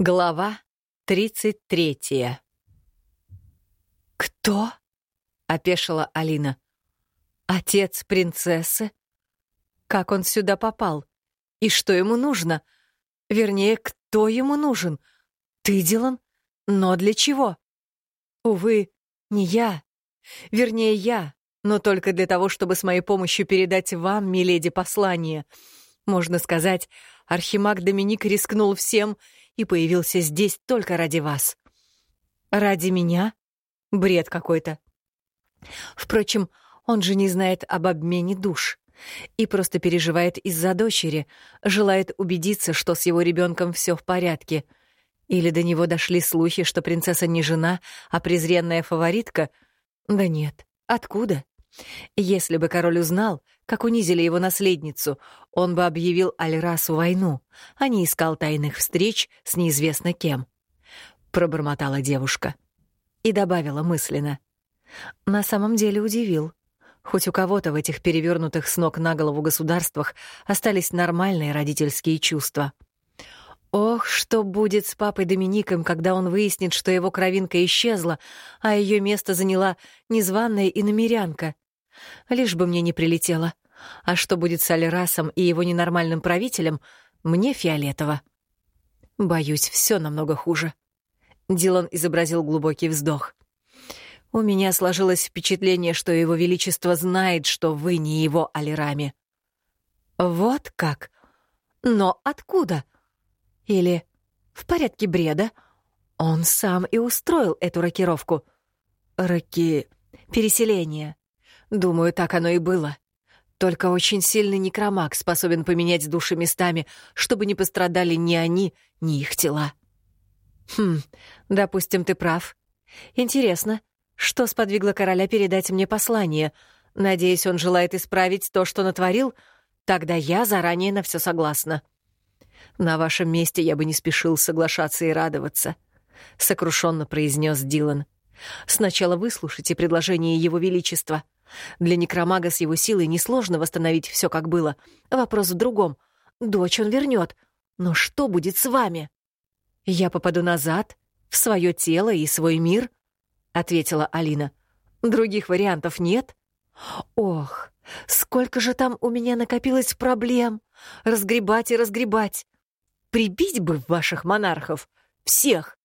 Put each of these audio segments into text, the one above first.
Глава тридцать третья. «Кто?» — опешила Алина. «Отец принцессы? Как он сюда попал? И что ему нужно? Вернее, кто ему нужен? Ты, Дилан? Но для чего? Увы, не я. Вернее, я, но только для того, чтобы с моей помощью передать вам, миледи, послание. Можно сказать, архимаг Доминик рискнул всем — и появился здесь только ради вас. Ради меня? Бред какой-то. Впрочем, он же не знает об обмене душ и просто переживает из-за дочери, желает убедиться, что с его ребенком все в порядке. Или до него дошли слухи, что принцесса не жена, а презренная фаворитка? Да нет, откуда? Если бы король узнал, как унизили его наследницу, он бы объявил Альрасу войну, а не искал тайных встреч с неизвестно кем. Пробормотала девушка. И добавила мысленно. На самом деле удивил. Хоть у кого-то в этих перевернутых с ног на голову государствах остались нормальные родительские чувства. Ох, что будет с папой Домиником, когда он выяснит, что его кровинка исчезла, а ее место заняла незваная иномерянка — Лишь бы мне не прилетело. А что будет с Алирасом и его ненормальным правителем, мне фиолетово. Боюсь, все намного хуже. Дилан изобразил глубокий вздох. У меня сложилось впечатление, что его величество знает, что вы не его Алирами. Вот как? Но откуда? Или в порядке бреда? Он сам и устроил эту рокировку. Роки... переселение. Думаю, так оно и было. Только очень сильный некромаг способен поменять души местами, чтобы не пострадали ни они, ни их тела. Хм, допустим, ты прав. Интересно, что сподвигло короля передать мне послание? Надеюсь, он желает исправить то, что натворил? Тогда я заранее на все согласна. На вашем месте я бы не спешил соглашаться и радоваться, — сокрушенно произнес Дилан. Сначала выслушайте предложение Его Величества — для некромага с его силой несложно восстановить все, как было. Вопрос в другом. Дочь он вернет. Но что будет с вами? Я попаду назад, в свое тело и свой мир? Ответила Алина. Других вариантов нет? Ох, сколько же там у меня накопилось проблем. Разгребать и разгребать. Прибить бы ваших монархов. Всех.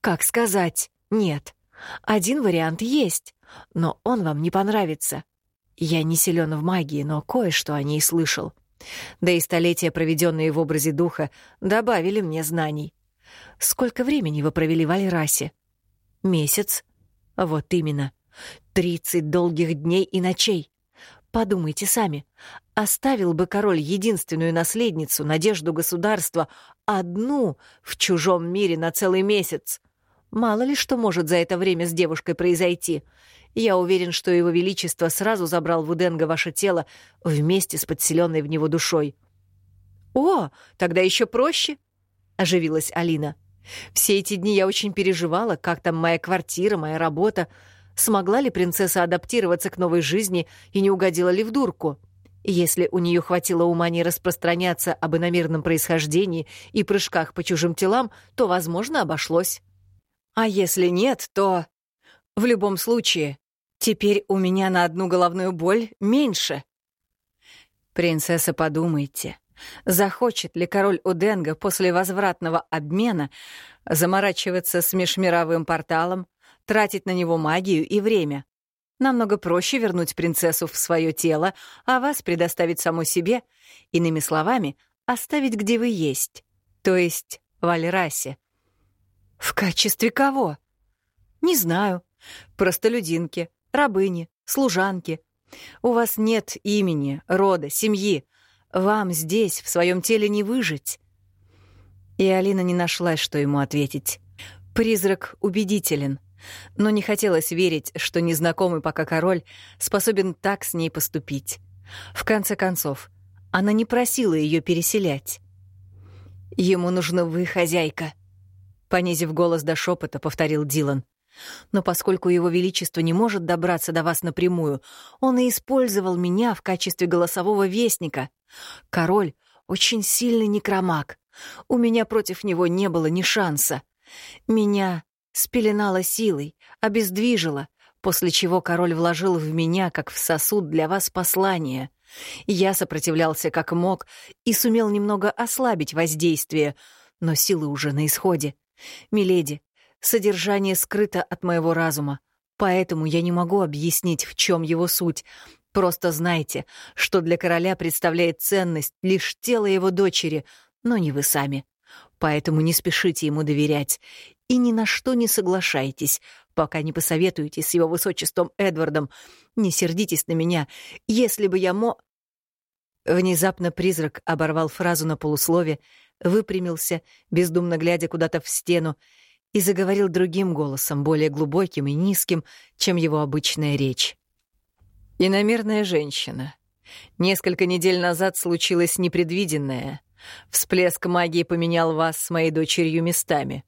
Как сказать? Нет. Один вариант есть но он вам не понравится. Я не силен в магии, но кое-что о ней слышал. Да и столетия, проведенные в образе духа, добавили мне знаний. Сколько времени вы провели в Альрасе? Месяц? Вот именно. Тридцать долгих дней и ночей. Подумайте сами. Оставил бы король единственную наследницу, надежду государства, одну в чужом мире на целый месяц. Мало ли что может за это время с девушкой произойти. Я уверен, что его величество сразу забрал в Уденга ваше тело вместе с подселенной в него душой. «О, тогда еще проще!» — оживилась Алина. «Все эти дни я очень переживала, как там моя квартира, моя работа. Смогла ли принцесса адаптироваться к новой жизни и не угодила ли в дурку?» Если у нее хватило ума не распространяться об иномерном происхождении и прыжках по чужим телам, то, возможно, обошлось. А если нет, то... В любом случае, теперь у меня на одну головную боль меньше. Принцесса, подумайте, захочет ли король Уденга после возвратного обмена заморачиваться с межмировым порталом, тратить на него магию и время? Намного проще вернуть принцессу в свое тело, а вас предоставить саму себе, иными словами, оставить где вы есть, то есть в Альрасе. В качестве кого? Не знаю. Простолюдинки, рабыни, служанки. У вас нет имени, рода, семьи. Вам здесь, в своем теле, не выжить. И Алина не нашла, что ему ответить. Призрак убедителен, но не хотелось верить, что незнакомый пока король способен так с ней поступить. В конце концов, она не просила ее переселять. «Ему нужна вы, хозяйка», — понизив голос до шепота, повторил Дилан. Но поскольку его величество не может добраться до вас напрямую, он и использовал меня в качестве голосового вестника. Король — очень сильный некромаг. У меня против него не было ни шанса. Меня спеленало силой, обездвижило, после чего король вложил в меня, как в сосуд для вас, послание. Я сопротивлялся как мог и сумел немного ослабить воздействие, но силы уже на исходе. Миледи, содержание скрыто от моего разума, поэтому я не могу объяснить, в чем его суть. Просто знайте, что для короля представляет ценность лишь тело его дочери, но не вы сами. Поэтому не спешите ему доверять и ни на что не соглашайтесь, пока не посоветуетесь с его высочеством Эдвардом. Не сердитесь на меня. Если бы я мо...» Внезапно призрак оборвал фразу на полуслове, выпрямился, бездумно глядя куда-то в стену, и заговорил другим голосом, более глубоким и низким, чем его обычная речь. «Иномерная женщина. Несколько недель назад случилось непредвиденное. Всплеск магии поменял вас с моей дочерью местами.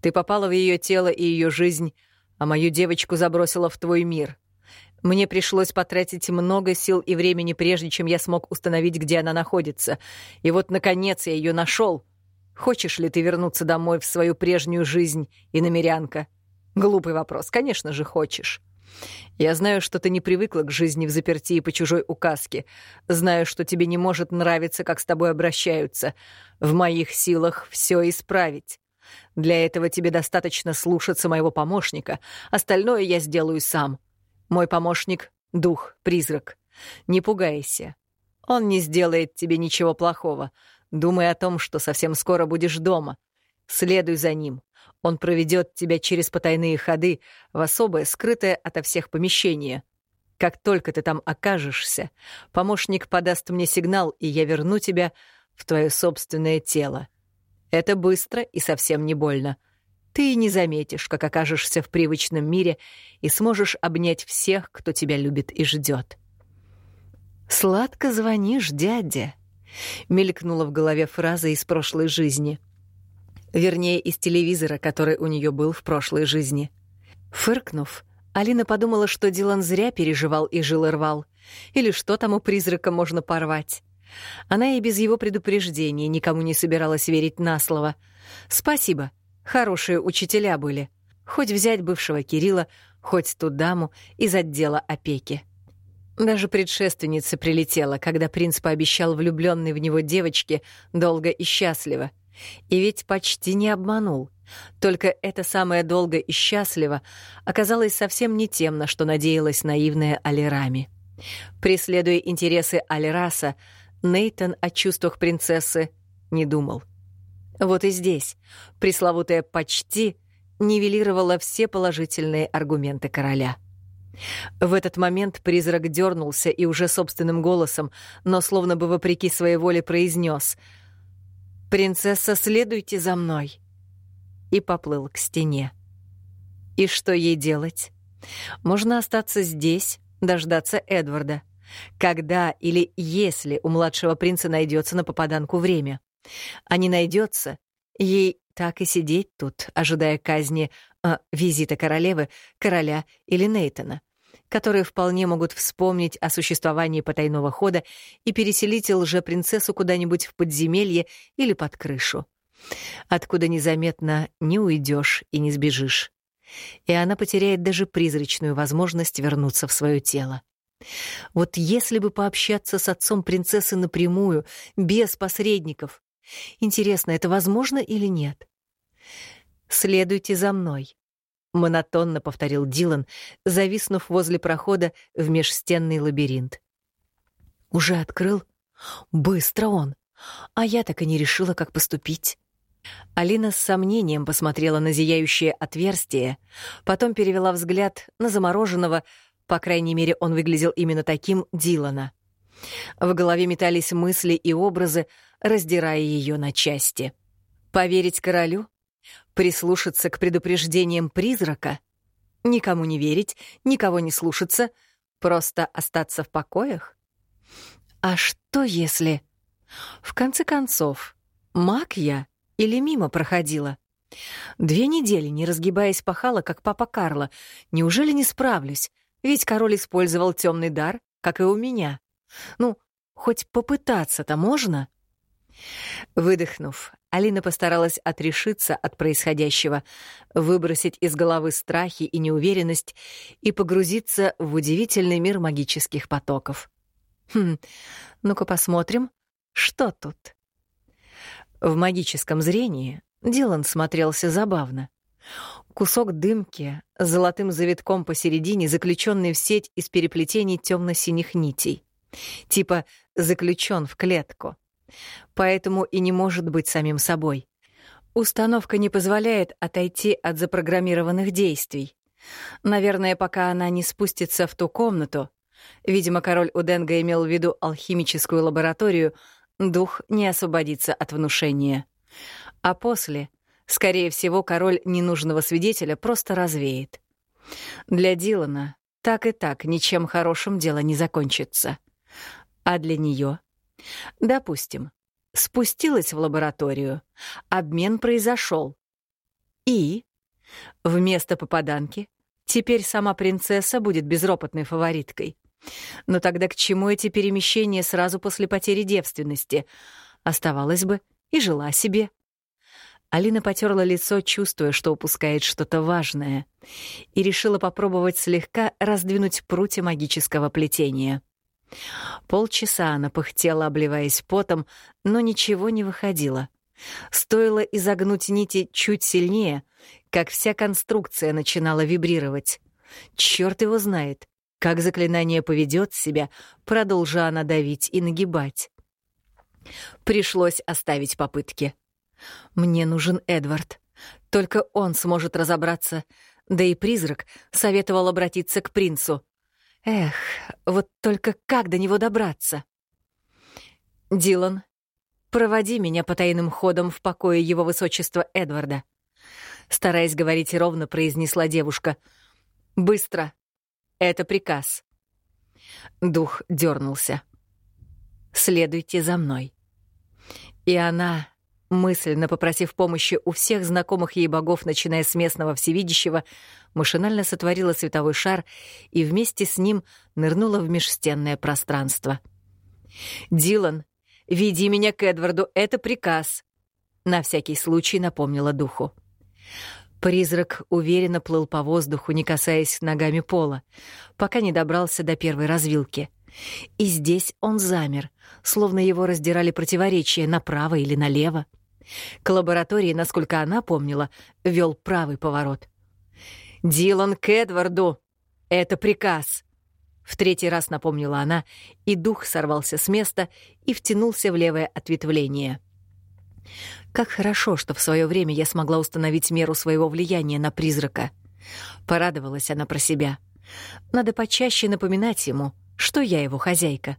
Ты попала в ее тело и ее жизнь, а мою девочку забросила в твой мир. Мне пришлось потратить много сил и времени, прежде чем я смог установить, где она находится. И вот, наконец, я ее нашел. Хочешь ли ты вернуться домой в свою прежнюю жизнь, иномерянка? Глупый вопрос. Конечно же, хочешь. Я знаю, что ты не привыкла к жизни в заперти и по чужой указке. Знаю, что тебе не может нравиться, как с тобой обращаются. В моих силах все исправить. Для этого тебе достаточно слушаться моего помощника. Остальное я сделаю сам. Мой помощник — дух, призрак. Не пугайся. Он не сделает тебе ничего плохого. Думай о том, что совсем скоро будешь дома. Следуй за ним. Он проведет тебя через потайные ходы в особое, скрытое ото всех помещение. Как только ты там окажешься, помощник подаст мне сигнал, и я верну тебя в твое собственное тело. Это быстро и совсем не больно. Ты не заметишь, как окажешься в привычном мире и сможешь обнять всех, кто тебя любит и ждет. «Сладко звонишь, дядя», — мелькнула в голове фраза из прошлой жизни. Вернее, из телевизора, который у нее был в прошлой жизни. Фыркнув, Алина подумала, что Дилан зря переживал и жил и рвал. Или что там у призрака можно порвать. Она и без его предупреждения никому не собиралась верить на слово. «Спасибо. Хорошие учителя были. Хоть взять бывшего Кирилла, хоть ту даму из отдела опеки». Даже предшественница прилетела, когда принц пообещал влюбленной в него девочке долго и счастливо. И ведь почти не обманул. Только это самое долго и счастливо оказалось совсем не тем, на что надеялась наивная Алирами. Преследуя интересы Алираса, Нейтон о чувствах принцессы не думал. Вот и здесь пресловутое «почти» нивелировало все положительные аргументы короля. В этот момент призрак дернулся и уже собственным голосом, но словно бы вопреки своей воле произнес «Принцесса, следуйте за мной!» и поплыл к стене. И что ей делать? Можно остаться здесь, дождаться Эдварда когда или если у младшего принца найдется на попаданку время. А не найдется, ей так и сидеть тут, ожидая казни э, визита королевы, короля или Нейтона, которые вполне могут вспомнить о существовании потайного хода и переселить лже-принцессу куда-нибудь в подземелье или под крышу, откуда незаметно не уйдешь и не сбежишь. И она потеряет даже призрачную возможность вернуться в свое тело. Вот если бы пообщаться с отцом принцессы напрямую, без посредников. Интересно, это возможно или нет? «Следуйте за мной», — монотонно повторил Дилан, зависнув возле прохода в межстенный лабиринт. «Уже открыл? Быстро он! А я так и не решила, как поступить». Алина с сомнением посмотрела на зияющее отверстие, потом перевела взгляд на замороженного, по крайней мере, он выглядел именно таким Дилана. В голове метались мысли и образы, раздирая ее на части. Поверить королю? Прислушаться к предупреждениям призрака? Никому не верить, никого не слушаться? Просто остаться в покоях? А что если... В конце концов, маг я или мимо проходила? Две недели, не разгибаясь, пахала, как папа Карло. Неужели не справлюсь? Ведь король использовал темный дар, как и у меня. Ну, хоть попытаться-то можно? Выдохнув, Алина постаралась отрешиться от происходящего, выбросить из головы страхи и неуверенность и погрузиться в удивительный мир магических потоков. Хм, ну-ка посмотрим, что тут. В магическом зрении Дилан смотрелся забавно. Кусок дымки с золотым завитком посередине, заключенный в сеть из переплетений темно-синих нитей. Типа заключен в клетку. Поэтому и не может быть самим собой. Установка не позволяет отойти от запрограммированных действий. Наверное, пока она не спустится в ту комнату, видимо, король Уденга имел в виду алхимическую лабораторию, дух не освободится от внушения. А после, скорее всего, король ненужного свидетеля просто развеет. Для Дилана так и так ничем хорошим дело не закончится. А для нее Допустим, спустилась в лабораторию, обмен произошел. И вместо попаданки теперь сама принцесса будет безропотной фавориткой. Но тогда к чему эти перемещения сразу после потери девственности? Оставалась бы и жила себе. Алина потерла лицо, чувствуя, что упускает что-то важное, и решила попробовать слегка раздвинуть прутья магического плетения. Полчаса она пыхтела, обливаясь потом, но ничего не выходило. Стоило изогнуть нити чуть сильнее, как вся конструкция начинала вибрировать. Черт его знает, как заклинание поведет себя, продолжа она давить и нагибать. Пришлось оставить попытки. Мне нужен Эдвард. Только он сможет разобраться. Да и призрак советовал обратиться к принцу. Эх, вот только как до него добраться? Дилан, проводи меня по тайным ходам в покое его высочества Эдварда. Стараясь говорить ровно, произнесла девушка. Быстро. Это приказ. Дух дернулся. Следуйте за мной. И она, мысленно попросив помощи у всех знакомых ей богов, начиная с местного всевидящего, машинально сотворила световой шар и вместе с ним нырнула в межстенное пространство. «Дилан, веди меня к Эдварду, это приказ!» На всякий случай напомнила духу. Призрак уверенно плыл по воздуху, не касаясь ногами пола, пока не добрался до первой развилки. И здесь он замер, словно его раздирали противоречия направо или налево. К лаборатории, насколько она помнила, вел правый поворот. «Дилан к Эдварду! Это приказ!» В третий раз напомнила она, и дух сорвался с места и втянулся в левое ответвление. Как хорошо, что в свое время я смогла установить меру своего влияния на призрака. Порадовалась она про себя. Надо почаще напоминать ему, что я его хозяйка.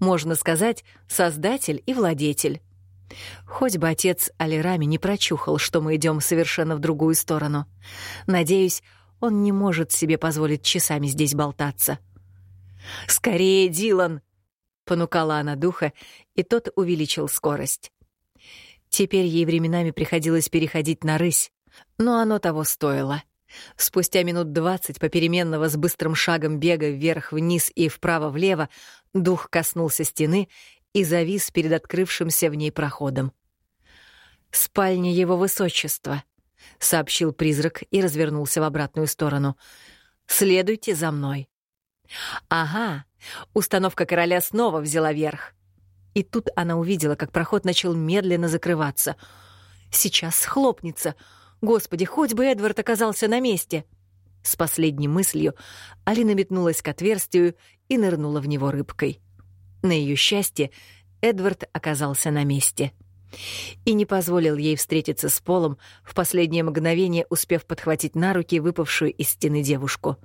Можно сказать, создатель и владетель. Хоть бы отец Алирами не прочухал, что мы идем совершенно в другую сторону. Надеюсь, он не может себе позволить часами здесь болтаться. «Скорее, Дилан!» — понукала она духа, и тот увеличил скорость. Теперь ей временами приходилось переходить на рысь, но оно того стоило. Спустя минут двадцать попеременного с быстрым шагом бега вверх-вниз и вправо-влево дух коснулся стены и завис перед открывшимся в ней проходом. «Спальня его высочества», — сообщил призрак и развернулся в обратную сторону. «Следуйте за мной». «Ага, установка короля снова взяла верх». И тут она увидела, как проход начал медленно закрываться. «Сейчас схлопнется. Господи, хоть бы Эдвард оказался на месте!» С последней мыслью Алина метнулась к отверстию и нырнула в него рыбкой. На ее счастье, Эдвард оказался на месте. И не позволил ей встретиться с Полом, в последнее мгновение успев подхватить на руки выпавшую из стены девушку.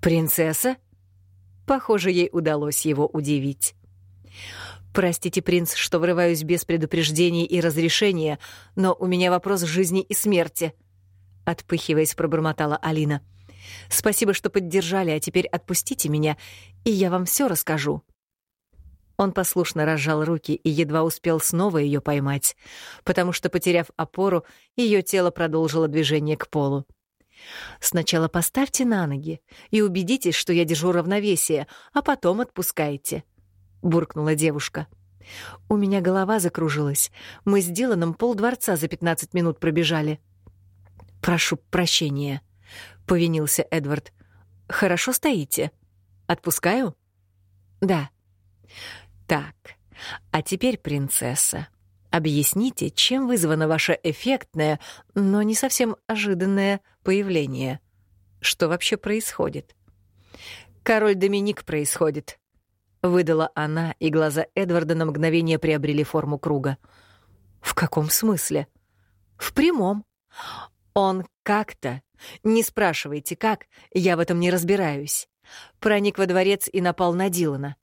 «Принцесса?» Похоже, ей удалось его удивить. «Простите, принц, что врываюсь без предупреждений и разрешения, но у меня вопрос жизни и смерти», — отпыхиваясь, пробормотала Алина. «Спасибо, что поддержали, а теперь отпустите меня, и я вам все расскажу». Он послушно разжал руки и едва успел снова ее поймать, потому что, потеряв опору, ее тело продолжило движение к полу. «Сначала поставьте на ноги и убедитесь, что я держу равновесие, а потом отпускайте», — буркнула девушка. У меня голова закружилась. Мы с Диланом полдворца за 15 минут пробежали. «Прошу прощения», — повинился Эдвард. «Хорошо стоите. Отпускаю?» «Да». «Так, а теперь, принцесса, объясните, чем вызвано ваше эффектное, но не совсем ожиданное появление. Что вообще происходит?» «Король Доминик происходит», — выдала она, и глаза Эдварда на мгновение приобрели форму круга. «В каком смысле?» «В прямом. Он как-то, не спрашивайте как, я в этом не разбираюсь, проник во дворец и напал на Дилана.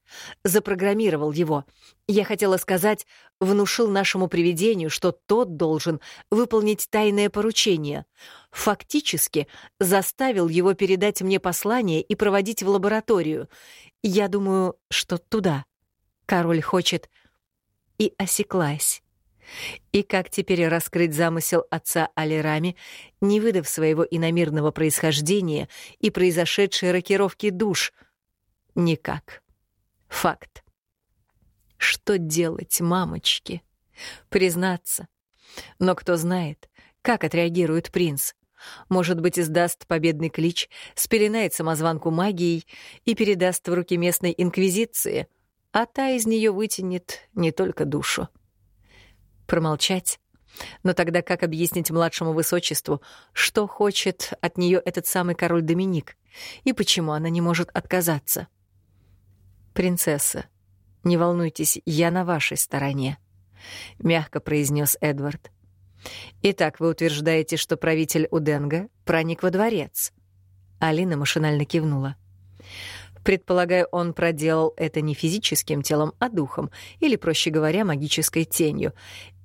Запрограммировал его. Я хотела сказать, внушил нашему привидению, что тот должен выполнить тайное поручение. Фактически заставил его передать мне послание и проводить в лабораторию. Я думаю, что туда. Король хочет... И осеклась. И как теперь раскрыть замысел отца Алирами, не выдав своего иномирного происхождения и произошедшей рокировки душ? Никак. Факт. Что делать, мамочки? Признаться. Но кто знает, как отреагирует принц. Может быть, издаст победный клич, спеленает самозванку магией и передаст в руки местной инквизиции, а та из нее вытянет не только душу. Промолчать? Но тогда как объяснить младшему высочеству, что хочет от нее этот самый король Доминик, и почему она не может отказаться? «Принцесса, не волнуйтесь, я на вашей стороне», — мягко произнес Эдвард. «Итак, вы утверждаете, что правитель Уденга проник во дворец?» Алина машинально кивнула. Предполагаю, он проделал это не физическим телом, а духом, или, проще говоря, магической тенью.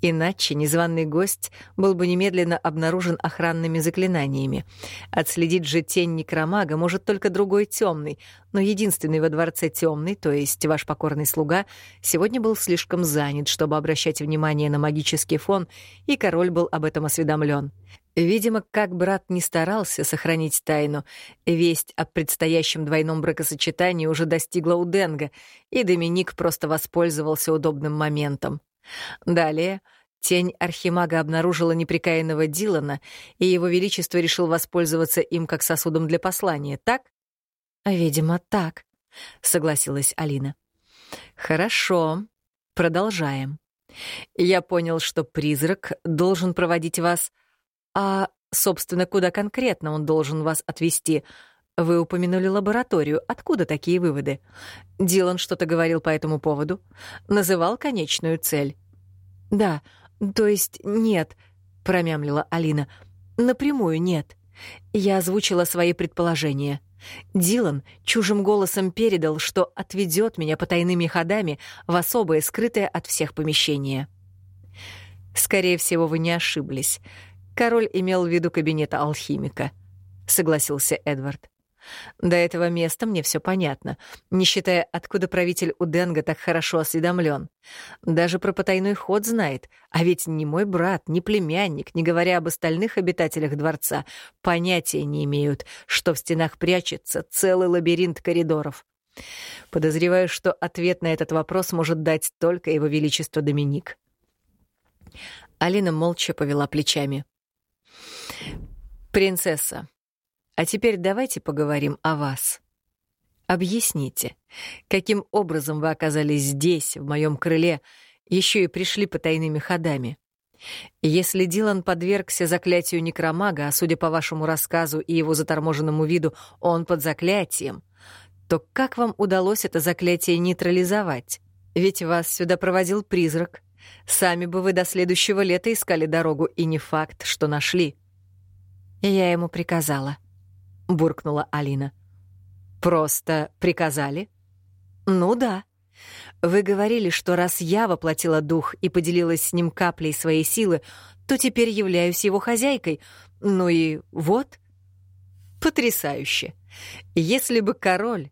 Иначе незваный гость был бы немедленно обнаружен охранными заклинаниями. Отследить же тень некромага может только другой темный, но единственный во дворце темный, то есть ваш покорный слуга, сегодня был слишком занят, чтобы обращать внимание на магический фон, и король был об этом осведомлен. Видимо, как брат не старался сохранить тайну, весть о предстоящем двойном бракосочетании уже достигла у Денга, и Доминик просто воспользовался удобным моментом. Далее тень архимага обнаружила неприкаянного Дилана, и его величество решил воспользоваться им как сосудом для послания, так? «Видимо, так», — согласилась Алина. «Хорошо, продолжаем. Я понял, что призрак должен проводить вас... А, собственно, куда конкретно он должен вас отвезти? Вы упомянули лабораторию. Откуда такие выводы? Дилан что-то говорил по этому поводу? Называл конечную цель? Да, то есть нет, промямлила Алина. Напрямую нет. Я озвучила свои предположения. Дилан чужим голосом передал, что отведет меня потайными ходами в особое, скрытое от всех помещение. Скорее всего, вы не ошиблись. Король имел в виду кабинета алхимика, согласился Эдвард. До этого места мне все понятно, не считая, откуда правитель Уденга так хорошо осведомлен. Даже про потайной ход знает, а ведь ни мой брат, ни племянник, не говоря об остальных обитателях дворца, понятия не имеют, что в стенах прячется целый лабиринт коридоров. Подозреваю, что ответ на этот вопрос может дать только его величество Доминик. Алина молча повела плечами. «Принцесса, а теперь давайте поговорим о вас. Объясните, каким образом вы оказались здесь, в моем крыле, еще и пришли по тайными ходами? Если Дилан подвергся заклятию некромага, а судя по вашему рассказу и его заторможенному виду, он под заклятием, то как вам удалось это заклятие нейтрализовать? Ведь вас сюда проводил призрак. Сами бы вы до следующего лета искали дорогу, и не факт, что нашли. Я ему приказала —— буркнула Алина. «Просто приказали?» «Ну да. Вы говорили, что раз я воплотила дух и поделилась с ним каплей своей силы, то теперь являюсь его хозяйкой. Ну и вот». «Потрясающе! Если бы король,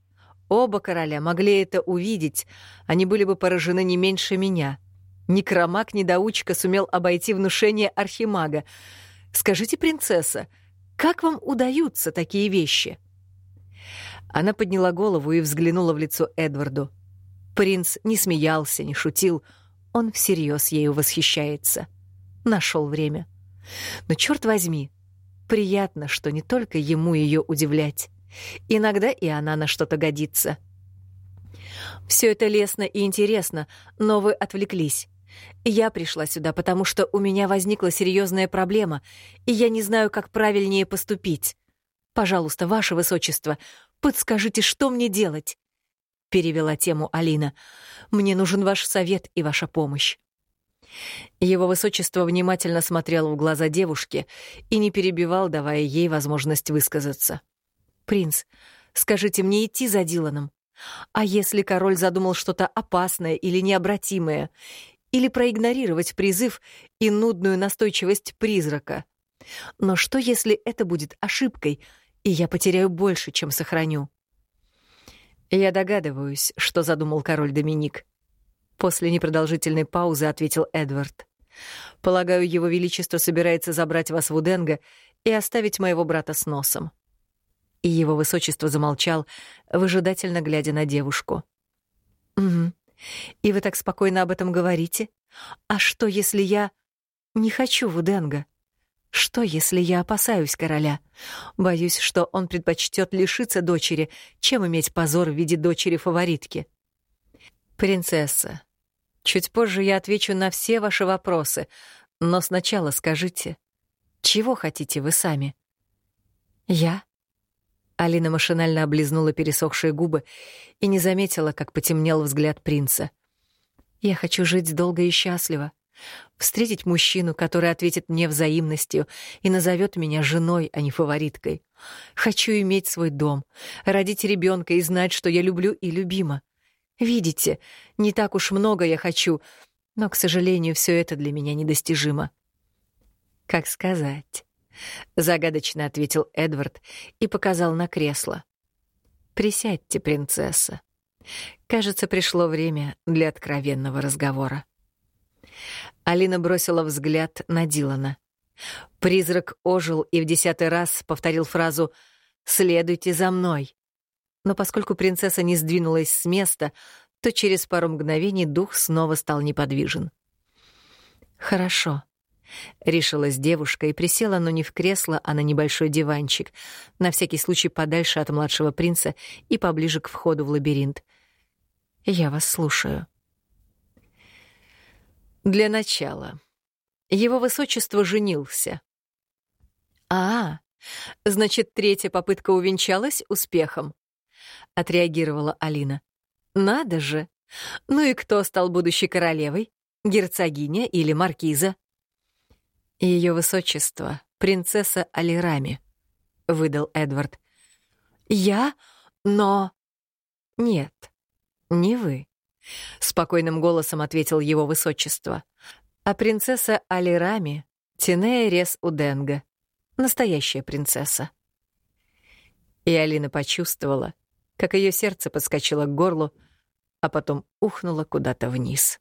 оба короля могли это увидеть, они были бы поражены не меньше меня. Некромаг-недоучка сумел обойти внушение архимага. Скажите, принцесса, — как вам удаются такие вещи?» Она подняла голову и взглянула в лицо Эдварду. Принц не смеялся, не шутил. Он всерьез ею восхищается. Нашел время. Но черт возьми, приятно, что не только ему ее удивлять. Иногда и она на что-то годится. Все это лестно и интересно, но вы отвлеклись. Я пришла сюда, потому что у меня возникла серьезная проблема, и я не знаю, как правильнее поступить. Пожалуйста, ваше высочество, подскажите, что мне делать?» Перевела тему Алина. «Мне нужен ваш совет и ваша помощь». Его высочество внимательно смотрел в глаза девушки и не перебивал, давая ей возможность высказаться. «Принц, скажите мне идти за Диланом? А если король задумал что-то опасное или необратимое? Или проигнорировать призыв и нудную настойчивость призрака? Но что, если это будет ошибкой, и я потеряю больше, чем сохраню?» «Я догадываюсь, что задумал король Доминик», После непродолжительной паузы ответил Эдвард. «Полагаю, его величество собирается забрать вас в Уденго и оставить моего брата с носом». И его высочество замолчал, выжидательно глядя на девушку. «Угу. И вы так спокойно об этом говорите? А что, если я не хочу в Уденго? Что, если я опасаюсь короля? Боюсь, что он предпочтет лишиться дочери, чем иметь позор в виде дочери-фаворитки». «Принцесса, чуть позже я отвечу на все ваши вопросы, но сначала скажите, чего хотите вы сами?» «Я?» Алина машинально облизнула пересохшие губы и не заметила, как потемнел взгляд принца. «Я хочу жить долго и счастливо, встретить мужчину, который ответит мне взаимностью и назовет меня женой, а не фавориткой. Хочу иметь свой дом, родить ребенка и знать, что я люблю и любима. Видите, не так уж много я хочу, но, к сожалению, все это для меня недостижимо. Как сказать? Загадочно ответил Эдвард и показал на кресло. Присядьте, принцесса. Кажется, пришло время для откровенного разговора. Алина бросила взгляд на Дилана. Призрак ожил и в десятый раз повторил фразу «Следуйте за мной» но поскольку принцесса не сдвинулась с места, то через пару мгновений дух снова стал неподвижен. «Хорошо», — решилась девушка и присела, но не в кресло, а на небольшой диванчик, на всякий случай подальше от младшего принца и поближе к входу в лабиринт. «Я вас слушаю». Для начала. Его высочество женился. «А, значит, третья попытка увенчалась успехом?» — отреагировала Алина. «Надо же! Ну и кто стал будущей королевой? Герцогиня или маркиза?» «Ее высочество, принцесса Алирами», — выдал Эдвард. «Я? Но...» «Нет, не вы», — спокойным голосом ответил его высочество. «А принцесса Алирами — Тинея Рес Уденга, настоящая принцесса». И Алина почувствовала, как ее сердце подскочило к горлу, а потом ухнуло куда-то вниз.